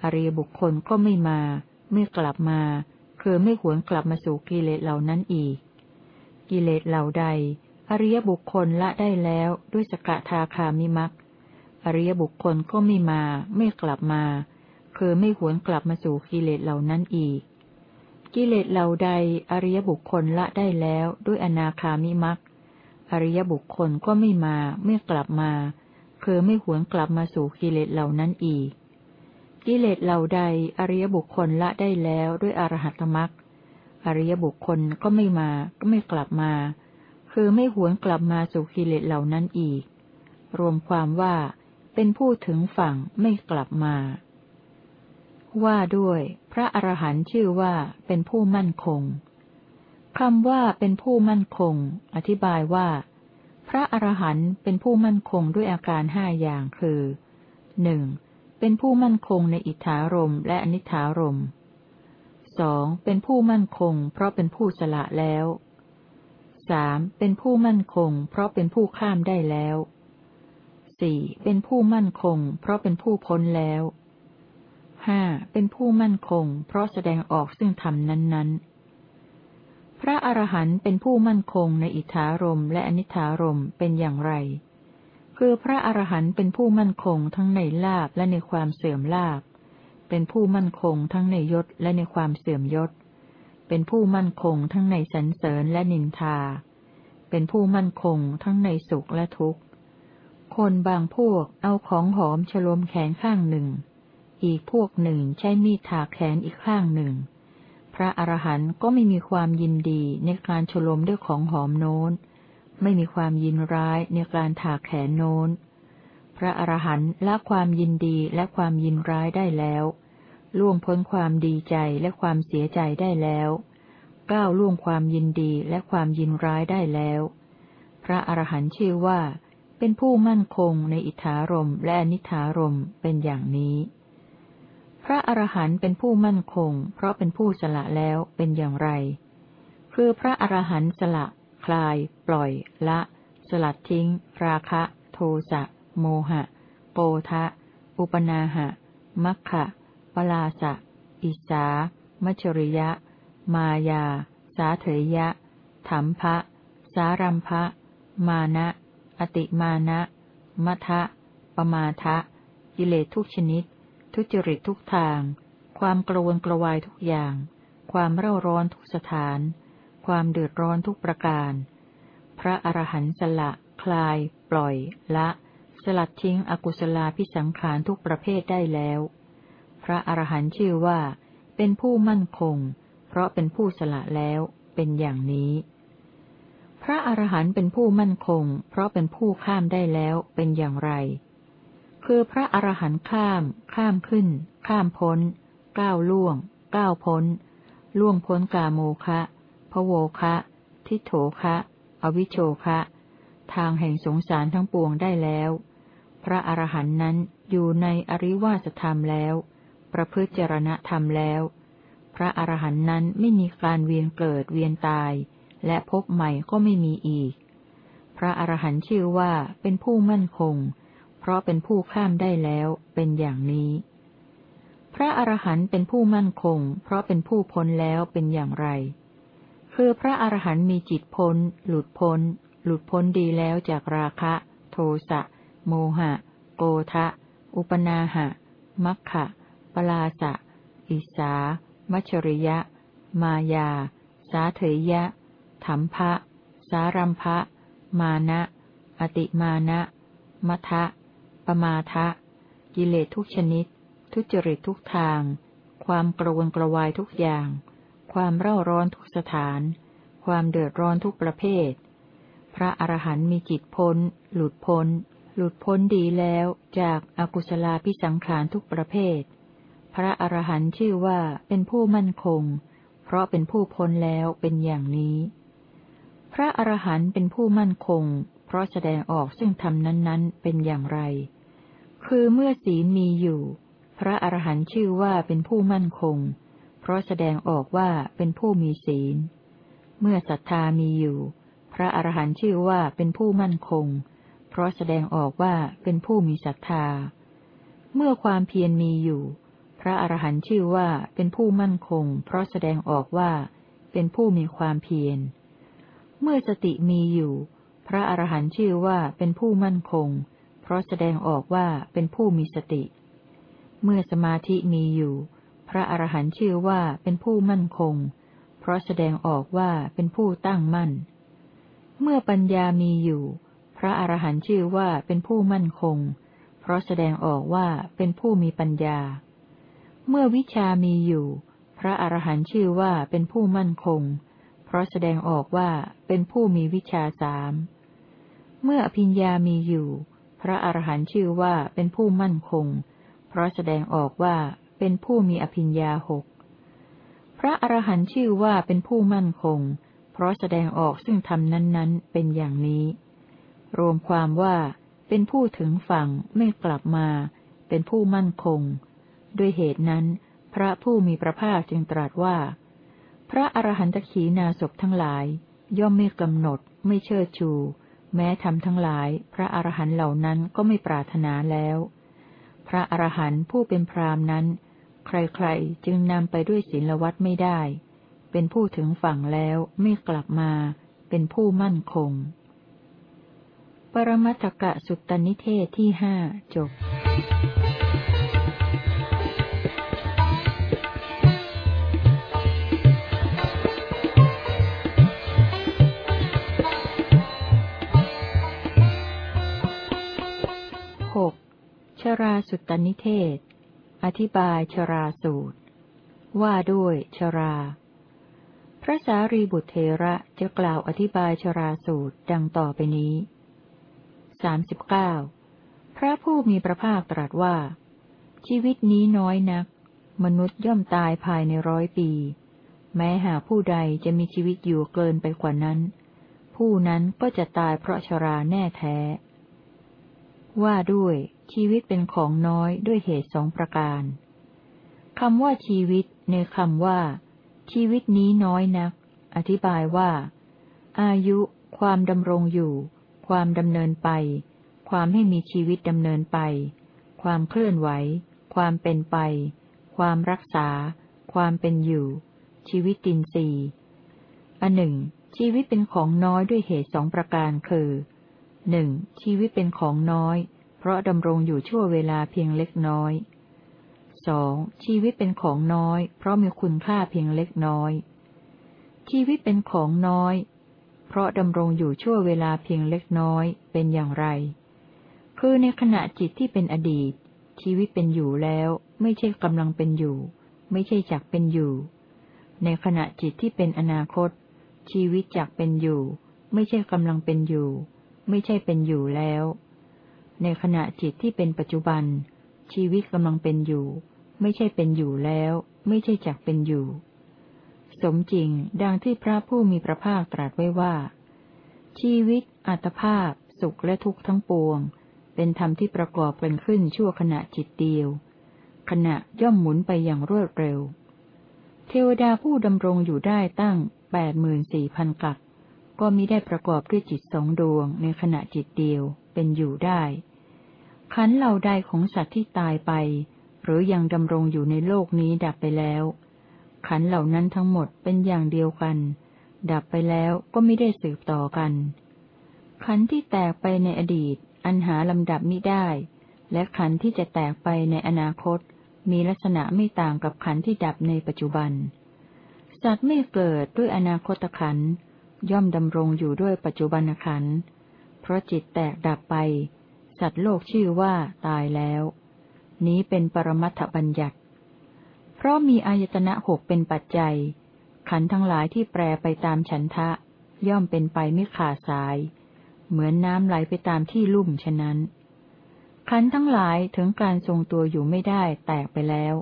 อริยบุคคลก็ไม่มา ไม่กลับมา คือไม่หวนกลับมาสู่กิเลสเหล่านั้นอีก กิเลสเหล่าใด อริยบุคคลละได้แล้วด้วยสกทาคามิมักอริยบุคคลก็ไม่มา ไม่กลับมา คือไม่หวนกลับมาสู่กิเลสเหล่านั้นอีก กิเลสเหล่าใด อริยบุคคลละได้แล้วด้วยอนาคามิมัก อริยบุคคลก็ไม่มาไม่กลับมา คือไม่หวนกลับมาสู่กิเลสเหล่านั้นอีก กิเลสเหล่าใดอริยบุคคลละได้แล้วด้วยอรหัตมักอริยบุคคลก็ไม่มาก็ไม่กลับมา คือไม่หวนกลับมาสู่กิเลสเหล่านั้นอีก รวมความว่าเป็นผู้ถึงฝั่งไม่กลับมา ว่าด้วย พระอรหันต์ชื่อว่าเป็นผู้มั่นคง คำว่าเป็นผู้มั่นคง อธิบายว่า พระอรหันต์เป็นผู้มั่นคงด้วยอาการห้าอย่างคือหนึ่งเป็นผู้มั่นคงในอิทธารมและอนิธารมสองเป็นผู้มั่นคง เพราะเป็นผู้สละแล้วสามเป็นผู้มั่นคง เพราะเป็นผู้ข้ามได้แล้วสี่เป็นผู้มั่นคง เพราะเป็นผู้พ้นแล้วห้าเป็นผู้มั่นคง เพราะแสดงออกซึ่งธรรมนั้นๆ ระอรหันต์เป็นผู้มั่นคงในอิทธารมและอนิธารมเป็นอย่างไร คือพระอรหันต์เป็นผู้มั่นคงทั้งในลาบและในความเสื่อมลาบ เป็นผู้มั่นคงทั้งในยศและในความเสื่อมยศ เป็นผู้มั่นคงทั้งในสรรเสริญและนินทา เป็นผู้มั่นคงทั้งในสุขและทุกข์ คนบางพวกเอาของหอมฉลมแขนข้างหนึ่ง อีกพวกหนึ่งใช้มีดถากแขนอีกข้างหนึ่ง พระอรหันต์ก็ไม่มีความยินดีในการฉลมด้วยของหอมโน้น ไม่มีความยินร้ายในการถากแขนโน้น พระอรหันต์ละความยินดีและความยินร้ายได้แล้ว ล่วงพ้นความดีใจและความเสียใจได้แล้ว ก้าวล่วงความยินดีและความยินร้ายได้แล้ว พระอรหันต์ชื่อว่า เป็นผู้มั่นคงในอิทธารมและอนิธารมเป็นอย่างนี้ พระอรหันต์เป็นผู้มั่นคง เพราะเป็นผู้สละแล้วเป็นอย่างไร คือพระอรหันต์สละ คลาย ปล่อย ละ สลัดทิ้ง ราคะ โทสะ โมหะ โปทะ อุปนาหะ มัคคะปลาสะ อิสา มัชริยะ มายา สาเถยะถัมภะ สารัมภะ มานะ อติมานะ มัทะ ปมาทะ กิเลสทุกชนิด ทุจริตทุกทาง ความกระวนกระวายทุกอย่าง ความเร่าร้อนทุกสถาน ความเดือดร้อนทุกประการ พระอรหันต์สละ คลาย ปล่อย ละ สลัดทิ้งอกุศลาพิสังขารทุกประเภทได้แล้ว พระอรหันต์ชื่อว่า เป็นผู้มั่นคง เพราะเป็นผู้สละแล้ว เป็นอย่างนี้ พระอรหันต์เป็นผู้มั่นคง เพราะเป็นผู้ข้ามได้แล้ว เป็นอย่างไร คือพระอรหันต์ข้าม ข้ามขึ้น ข้ามพ้น ก้าวล่วง ก้าวพ้น ล่วงพ้นกาโมคะพะโวคะ ทิโถคะ อวิโชคะ ทางแห่งสงสารทั้งปวงได้แล้ว พระอรหันต์นั้นอยู่ในอริวาสธรรมแล้ว ประพฤติจรณธรรมแล้ว พระอรหันต์นั้นไม่มีการเวียนเกิดเวียนตาย และพบใหม่ก็ไม่มีอีก พระอรหันต์ชื่อว่าเป็นผู้มั่นคง เพราะเป็นผู้ข้ามได้แล้ว เป็นอย่างนี้ พระอรหันต์เป็นผู้มั่นคง เพราะเป็นผู้พ้นแล้วเป็นอย่างไร คือพระอรหันต์มีจิตพ้น หลุดพ้น หลุดพ้นดีแล้วจากราคะ โทสะโมหะ โกทะ อุปนาหะ มัคคะปลาสะ อิสา มัชริยะ มายา สาเถยะถัมภะ สารัมภะ มานะ อติมานะมัทะ ปมาทะ กิเลสทุกชนิด ทุจริตทุกทาง ความกระวนกระวายทุกอย่าง ความเร่าร้อนทุกสถาน ความเดือดร้อนทุกประเภท พระอรหันต์มีจิตพ้น หลุดพ้น หลุดพ้นดีแล้วจากอากุศลาพิสังขารทุกประเภท พระอรหันต์ชื่อว่าเป็นผู้มั่นคง เพราะเป็นผู้พ้นแล้วเป็นอย่างนี้ พระอรหันต์เป็นผู้มั่นคง เพราะแสดงออกซึ่งธรรมนั้น ๆ เป็นอย่างไร คือเมื่อศีลมีอยู่ พระอรหันต์ชื่อว่าเป็นผู้มั่นคง เพราะแสดงออกว่าเป็นผู้มีศีล เมื่อศรัทธามีอยู่ พระอรหันต์ชื่อว่าเป็นผู้มั่นคง เพราะแสดงออกว่าเป็นผู้มีศรัทธา เมื่อความเพียรมีอยู่ พระอรหันต์ชื่อว่าเป็นผู้มั่นคง เพราะแสดงออกว่าเป็นผู้มีความเพียร เมื่อสติมีอยู่ พระอรหันต์ชื่อว่าเป็นผู้มั่นคงเพราะแสดงออกว่าเป็นผู้มีสติ เมื่อสมาธิมีอยู่ พระอรหันต์ชื่อว่าเป็นผู้มั่นคง เพราะแสดงออกว่าเป็นผู้ตั้งมั่น เมื่อปัญญามีอยู่ พระอรหันต์ชื่อว่าเป็นผู้มั่นคง เพราะแสดงออกว่าเป็นผู้มีปัญญา เมื่อวิชามีอยู่ พระอรหันต์ชื่อว่าเป็นผู้มั่นคง เพราะแสดงออกว่าเป็นผู้มีวิชาสามเมื่ออภิญญามีอยู่ พระอรหันต์ชื่อว่าเป็นผู้มั่นคง เพราะแสดงออกว่าเป็นผู้มีอภิญญาหก พระอรหันต์ชื่อว่าเป็นผู้มั่นคง เพราะแสดงออกซึ่งธรรมนั้น ๆ เป็นอย่างนี้ รวมความว่าเป็นผู้ถึงฝั่งไม่กลับมา เป็นผู้มั่นคง ด้วยเหตุนั้น พระผู้มีพระภาคจึงตรัสว่า พระอรหันตขีนาศพทั้งหลาย ย่อมไม่กำหนด ไม่เชิดชู แม้ทำทั้งหลาย พระอรหันต์เหล่านั้นก็ไม่ปรารถนาแล้ว พระอรหันต์ผู้เป็นพรามนั้น ใครๆจึงนำไปด้วยศีลวัดไม่ได้ เป็นผู้ถึงฝั่งแล้วไม่กลับมา เป็นผู้มั่นคง ปรมัตถกะสุตตนิเทศที่ห้าจบ ราสุตตนิเทศ อธิบายชราสูตร ว่าด้วยชรา พระสารีบุตรเทระจะกล่าวอธิบายชราสูตรดังต่อไปนี้สามสิบเก้าพระผู้มีพระภาคตรัสว่า ชีวิตนี้น้อยนัก มนุษย์ย่อมตายภายในร้อยปี แม้หากผู้ใดจะมีชีวิตอยู่เกินไปกว่านั้น ผู้นั้นก็จะตายเพราะชราแน่แท้ ว่าด้วย ชีวิตเป็นของน้อยด้วยเหตุสองประการคำว่าชีวิต ในคำว่า ชีวิตนี้น้อยนัก อธิบายว่า อายุ ความดำรงอยู่ ความดำเนินไป ความให้มีชีวิตดำเนินไป ความเคลื่อนไหว ความเป็นไป ความรักษา ความเป็นอยู่ ชีวิตตินสีอันหนึ่ง ชีวิตเป็นของน้อยด้วยเหตุสองประการคือหนึ่งชีวิตเป็นของน้อย ราะดำรงอยู่ชั่วเวลาเพียงเล็กน้อยสองชีวิตเป็นของน้อย เพราะมีคุณค่าเพียงเล็กน้อย ชีวิตเป็นของน้อย เพราะดำรงอยู่ชั่วเวลาเพียงเล็กน้อยเป็นอย่างไร คือในขณะจิตที่เป็นอดีต ชีวิตเป็นอยู่แล้ว ไม่ใช่กำลังเป็นอยู่ ไม่ใช่จักเป็นอยู่ ในขณะจิตที่เป็นอนาคต ชีวิตจักเป็นอยู่ ไม่ใช่กำลังเป็นอยู่ ไม่ใช่เป็นอยู่แล้ว ในขณะจิตที่เป็นปัจจุบัน ชีวิตกำลังเป็นอยู่ ไม่ใช่เป็นอยู่แล้ว ไม่ใช่จักเป็นอยู่ สมจริงดังที่พระผู้มีพระภาคตรัสไว้ว่า ชีวิต อัตภาพ สุขและทุกข์ทั้งปวง เป็นธรรมที่ประกอบกันขึ้นชั่วขณะจิตเดียว ขณะย่อมหมุนไปอย่างรวดเร็ว เทวดาผู้ดำรงอยู่ได้ตั้งแปดหมื่นสี่พันกับก็มิได้ประกอบด้วยจิตสองดวงในขณะจิตเดียวเป็นอยู่ได้ ขันเหล่าใดของสัตว์ที่ตายไป หรือยังดำรงอยู่ในโลกนี้ดับไปแล้ว ขันเหล่านั้นทั้งหมดเป็นอย่างเดียวกัน ดับไปแล้วก็ไม่ได้สืบต่อกัน ขันที่แตกไปในอดีต อันหาลำดับมิได้ และขันที่จะแตกไปในอนาคต มีลักษณะไม่ต่างกับขันที่ดับในปัจจุบัน สัตว์ไม่เกิดด้วยอนาคตขันย่อมดำรงอยู่ด้วยปัจจุบันขันเพราะจิตแตกดับไป สัตว์โลกชื่อว่าตายแล้ว นี้เป็นปรมัตถบัญญัติ เพราะมีอายตนะหกเป็นปัจจัย ขันทั้งหลายที่แปรไปตามฉันทะ ย่อมเป็นไปไม่ขาดสาย เหมือนน้ำไหลไปตามที่ลุ่มฉะนั้น ขันทั้งหลายถึงการทรงตัวอยู่ไม่ได้แตกไปแล้ว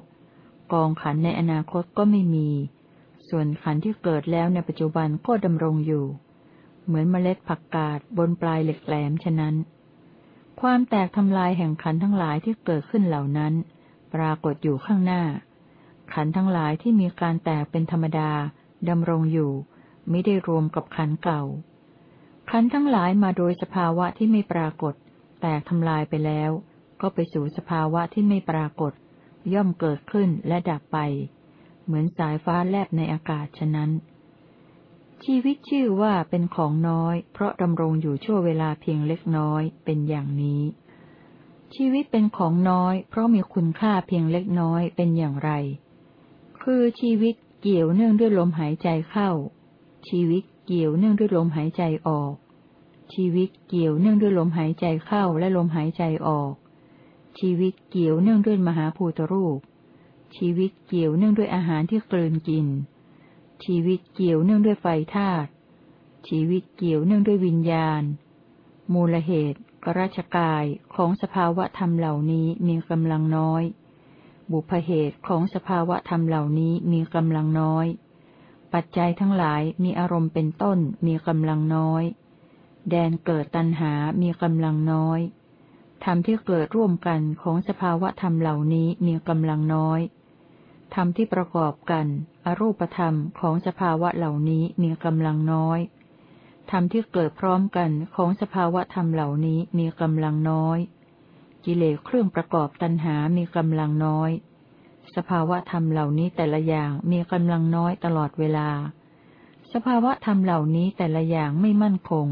กองขันในอนาคตก็ไม่มี ส่วนขันที่เกิดแล้วในปัจจุบันก็ดำรงอยู่ เหมือนเมล็ดผักกาดบนปลายเหล็กแหลมฉะนั้น ความแตกทำลายแห่งขันทั้งหลายที่เกิดขึ้นเหล่านั้น ปรากฏอยู่ข้างหน้า ขันทั้งหลายที่มีการแตกเป็นธรรมดาดำรงอยู่ไม่ได้รวมกับขันเก่า ขันทั้งหลายมาโดยสภาวะที่ไม่ปรากฏ แตกทำลายไปแล้ว ก็ไปสู่สภาวะที่ไม่ปรากฏ ย่อมเกิดขึ้นและดับไป เหมือนสายฟ้าแลบในอากาศฉะนั้น ชีวิตชื่อว่าเป็นของน้อย เพราะดำรงอยู่ชั่วเวลาเพียงเล็กน้อยเป็นอย่างนี้ ชีวิตเป็นของน้อย เพราะมีคุณค่าเพียงเล็กน้อยเป็นอย่างไร คือชีวิตเกี่ยวเนื่องด้วยลมหายใจเข้า ชีวิตเกี่ยวเนื่องด้วยลมหายใจออก ชีวิตเกี่ยวเนื่องด้วยลมหายใจเข้าและลมหายใจออก ชีวิตเกี่ยวเนื่องด้วยมหาภูตรูป ชีวิตเกี่ยวเนื่องด้วยอาหารที่กลืนกิน ชีวิตเกี่ยวเนื่องด้วยไฟธาตุ ชีวิตเกี่ยวเนื่องด้วยวิญญาณ มูลเหตุกราชกายของสภาวะธรรมเหล่านี้มีกำลังน้อย บุพเหตุของสภาวะธรรมเหล่านี้มีกำลังน้อย ปัจจัยทั้งหลายมีอารมณ์เป็นต้นมีกำลังน้อย แดนเกิดตัณหามีกำลังน้อยธรรมที่เกิดร่วมกันของสภาวะธรรมเหล่านี้มีกำลังน้อย ธรรมที่ประกอบกัน อรูปธรรมของสภาวะเหล่านี้มีกำลังน้อย ธรรมที่เกิดพร้อมกันของสภาวะธรรมเหล่านี้มีกำลังน้อย กิเลสเครื่องประกอบตัณหามีกำลังน้อย สภาวะธรรมเหล่านี้แต่ละอย่างมีกำลังน้อยตลอดเวลา สภาวะธรรมเหล่านี้แต่ละอย่างไม่มั่นคง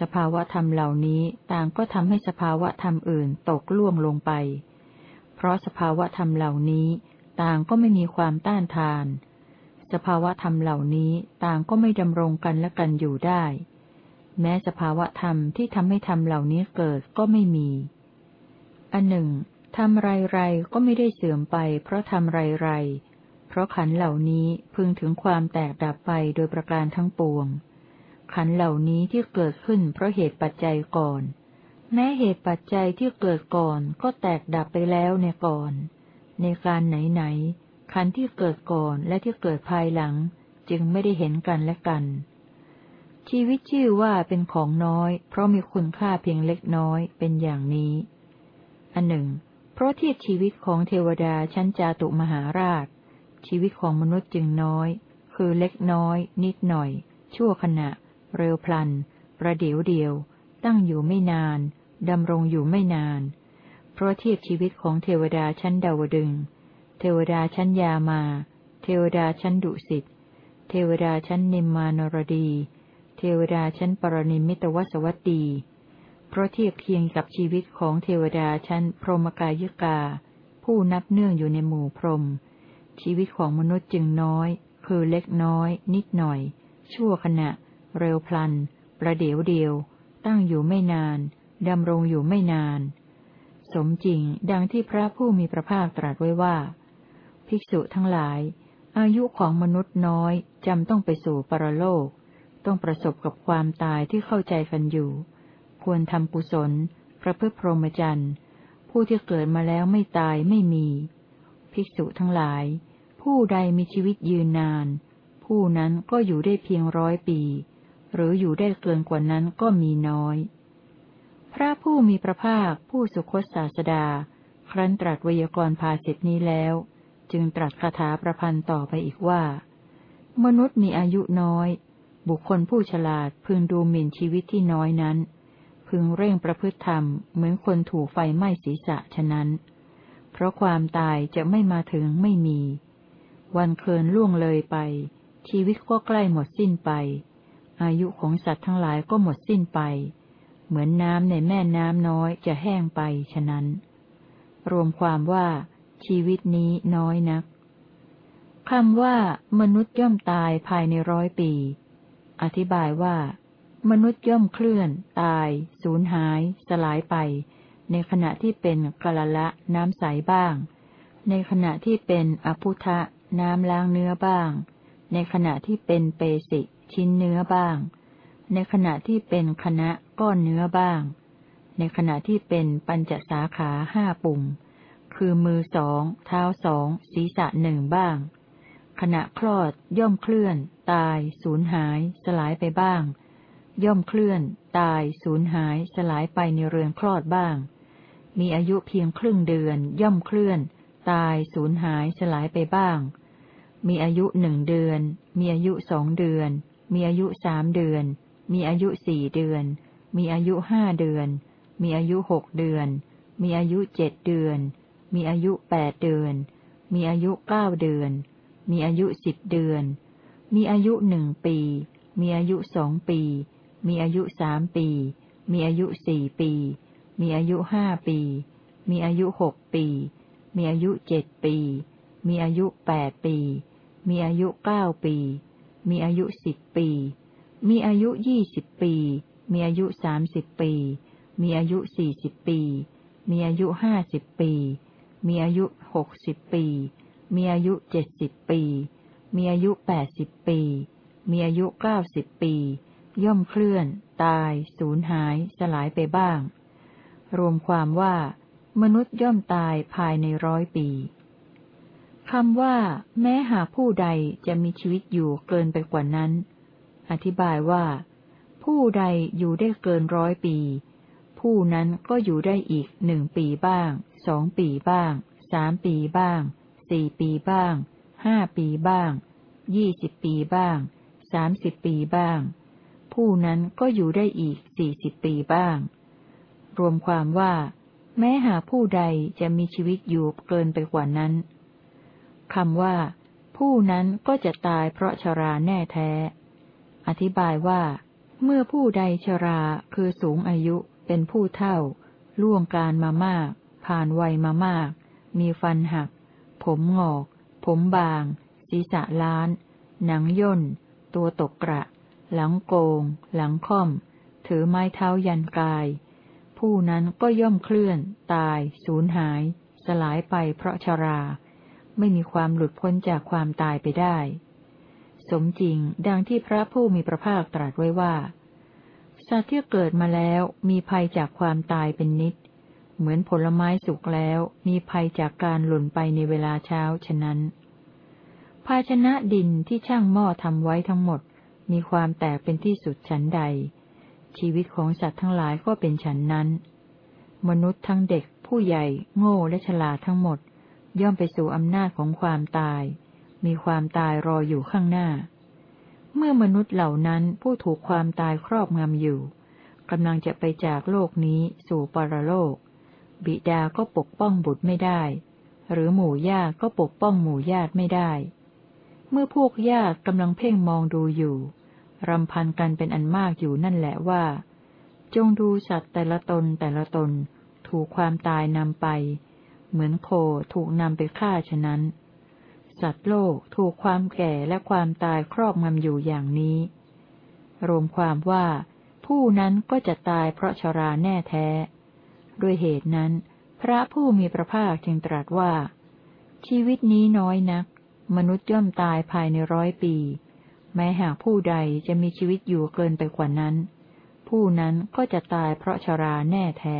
สภาวะธรรมเหล่านี้ต่างก็ทำให้สภาวะธรรมอื่นตกล่วงลงไป เพราะสภาวะธรรมเหล่านี้ ต่างก็ไม่มีความต้านทาน สภาวะธรรมเหล่านี้ต่างก็ไม่ดำรงกันและกันอยู่ได้ แม้สภาวะธรรมที่ทำให้ธรรมเหล่านี้เกิดก็ไม่มี อันหนึ่งทำไรไรก็ไม่ได้เสื่อมไป เพราะทำไรไร เพราะขันเหล่านี้พึงถึงความแตกดับไปโดยประการทั้งปวง ขันเหล่านี้ที่เกิดขึ้นเพราะเหตุปัจจัยก่อน แม้เหตุปัจจัยที่เกิดก่อนก็แตกดับไปแล้วในก่อน ในการไหนไหนขันที่เกิดก่อนและที่เกิดภายหลัง จึงไม่ได้เห็นกันและกัน ชีวิตชื่อว่าเป็นของน้อย เพราะมีคุณค่าเพียงเล็กน้อยเป็นอย่างนี้ อันหนึ่ง เพราะเทียบชีวิตของเทวดาชั้นจาตุมหาราช ชีวิตของมนุษย์จึงน้อย คือเล็กน้อย นิดหน่อย ชั่วขณะ เร็วพลัน ประเดี๋ยวเดียว ตั้งอยู่ไม่นานดำรงอยู่ไม่นาน เพราะเทียบชีวิตของเทวดาชั้นดาวดึง เทวดาชั้นยามา เทวดาชั้นดุสิต เทวดาชั้นนิมมานรดี เทวดาชั้นปรนิมิตวสวัตตี เพราะเทียบเคียงกับชีวิตของเทวดาชั้นพรหมกายกา ผู้นับเนื่องอยู่ในหมู่พรหม ชีวิตของมนุษย์จึงน้อย คือเล็กน้อย นิดหน่อย ชั่วขณะ เร็วพลัน ประเดี๋ยวเดียว ตั้งอยู่ไม่นาน ดำรงอยู่ไม่นาน สมจริงดังที่พระผู้มีพระภาคตรัสไว้ว่า ภิกษุทั้งหลาย อายุของมนุษย์น้อยจำต้องไปสู่ปรโลก ต้องประสบกับความตายที่เข้าใจกันอยู่ ควรทำกุศล ประพฤติพรหมจรรย์ผู้ที่เกิดมาแล้วไม่ตายไม่มี ภิกษุทั้งหลาย ผู้ใดมีชีวิตยืนนาน ผู้นั้นก็อยู่ได้เพียงร้อยปี หรืออยู่ได้เกินกว่านั้นก็มีน้อย พระผู้มีพระภาคผู้สุคตศาสดา ครั้นตรัสวยากรภาสิทธนี้แล้ว จึงตรัสคาถาประพันธ์ต่อไปอีกว่า มนุษย์มีอายุน้อย บุคคลผู้ฉลาดพึงดูหมิ่นชีวิตที่น้อยนั้น พึงเร่งประพฤติธรรมเหมือนคนถูกไฟไหม้ศีรษะฉะนั้น เพราะความตายจะไม่มาถึงไม่มี วันเคินล่วงเลยไป ชีวิตก็ใกล้หมดสิ้นไป อายุของสัตว์ทั้งหลายก็หมดสิ้นไป เหมือนน้ำในแม่น้ำน้อยจะแห้งไปฉะนั้น รวมความว่าชีวิตนี้น้อยนักคำว่ามนุษย์ย่อมตายภายในร้อยปี อธิบายว่า มนุษย์ย่อมเคลื่อน ตาย สูญหาย สลายไป ในขณะที่เป็นกละละน้ำใสบ้าง ในขณะที่เป็นอภุทะน้ำล้างเนื้อบ้าง ในขณะที่เป็นเปสิ ชิ้นเนื้อบ้าง ในขณะที่เป็นคณะ ก้อนเนื้อบ้าง ในขณะที่เป็นปัญจสาขาห้าปุ่ม คือมือสองเท้าสองศีรษะหนึ่งบ้าง ขณะคลอดย่อมเคลื่อน ตาย สูญหาย สลายไปบ้าง ย่อมเคลื่อน ตาย สูญหาย สลายไปในเรือนคลอดบ้าง มีอายุเพียงครึ่งเดือน ย่อมเคลื่อน ตาย สูญหาย สลายไปบ้าง มีอายุหนึ่งเดือน มีอายุสองเดือน มีอายุสามเดือนมีอายุสี่เดือน มีอายุห้าเดือน มีอายุหกเดือน มีอายุเจ็ดเดือน มีอายุแปดเดือน มีอายุเก้าเดือน มีอายุสิบเดือน มีอายุหนึ่งปี มีอายุสองปี มีอายุสามปี มีอายุสี่ปี มีอายุห้าปี มีอายุหกปี มีอายุเจ็ดปี มีอายุแปดปี มีอายุเก้าปี มีอายุสิบปี มีอายุยี่สิบปี มีอายุสามสิบปี มีอายุสี่สิบปี มีอายุห้าสิบปี มีอายุหกสิบปี มีอายุเจ็ดสิบปี มีอายุแปดสิบปี มีอายุเก้าสิบปี ย่อมเคลื่อน ตาย สูญหาย สลายไปบ้าง รวมความว่า มนุษย์ย่อมตายภายในร้อยปีคำว่า แม้หากผู้ใดจะมีชีวิตอยู่เกินไปกว่านั้น อธิบายว่า ผู้ใดอยู่ได้เกินร้อยปี ผู้นั้นก็อยู่ได้อีกหนึ่งปีบ้าง สองปีบ้าง สามปีบ้าง สี่ปีบ้าง ห้าปีบ้าง ยี่สิบปีบ้าง สามสิบปีบ้าง ผู้นั้นก็อยู่ได้อีกสี่สิบปีบ้าง รวมความว่า แม้หากผู้ใดจะมีชีวิตอยู่เกินไปกว่านั้นคำว่า ผู้นั้นก็จะตายเพราะชราแน่แท้ อธิบายว่า เมื่อผู้ใดชราคือสูงอายุเป็นผู้เท่า ล่วงการมามาก ผ่านวัยมามาก มีฟันหัก ผมงอก ผมบาง ศีรษะล้าน หนังย่น ตัวตกกระ หลังโกง หลังค่อม ถือไม้เท้ายันกาย ผู้นั้นก็ย่อมเคลื่อน ตาย สูญหาย สลายไปเพราะชรา ไม่มีความหลุดพ้นจากความตายไปได้ สมจริงดังที่พระผู้มีพระภาคตรัสไว้ว่า สัตว์ที่เกิดมาแล้วมีภัยจากความตายเป็นนิด เหมือนผลไม้สุกแล้วมีภัยจากการหล่นไปในเวลาเช้าฉะนั้น ภาชนะดินที่ช่างหม้อทำไว้ทั้งหมด มีความแตกเป็นที่สุดฉันใด ชีวิตของสัตว์ทั้งหลายก็เป็นฉันนั้น มนุษย์ทั้งเด็กผู้ใหญ่ โง่และฉลาดทั้งหมด ย่อมไปสู่อำนาจของความตาย มีความตายรออยู่ข้างหน้า เมื่อมนุษย์เหล่านั้นผู้ถูกความตายครอบงำอยู่กำลังจะไปจากโลกนี้สู่ปรโลก บิดาก็ปกป้องบุตรไม่ได้ หรือหมู่ญาติก็ปกป้องหมู่ญาติไม่ได้ เมื่อพวกญาติกำลังเพ่งมองดูอยู่รำพันกันเป็นอันมากอยู่นั่นแหละว่า จงดูสัตว์แต่ละตนแต่ละตน ถูกความตายนำไป เหมือนโคถูกนำไปฆ่าฉะนั้น สัตว์โลกถูกความแก่และความตายครอบงำอยู่อย่างนี้ รวมความว่า ผู้นั้นก็จะตายเพราะชราแน่แท้ ด้วยเหตุนั้น พระผู้มีพระภาคจึงตรัสว่า ชีวิตนี้น้อยนัก มนุษย์ย่อมตายภายในร้อยปี แม้หากผู้ใดจะมีชีวิตอยู่เกินไปกว่านั้น ผู้นั้นก็จะตายเพราะชราแน่แท้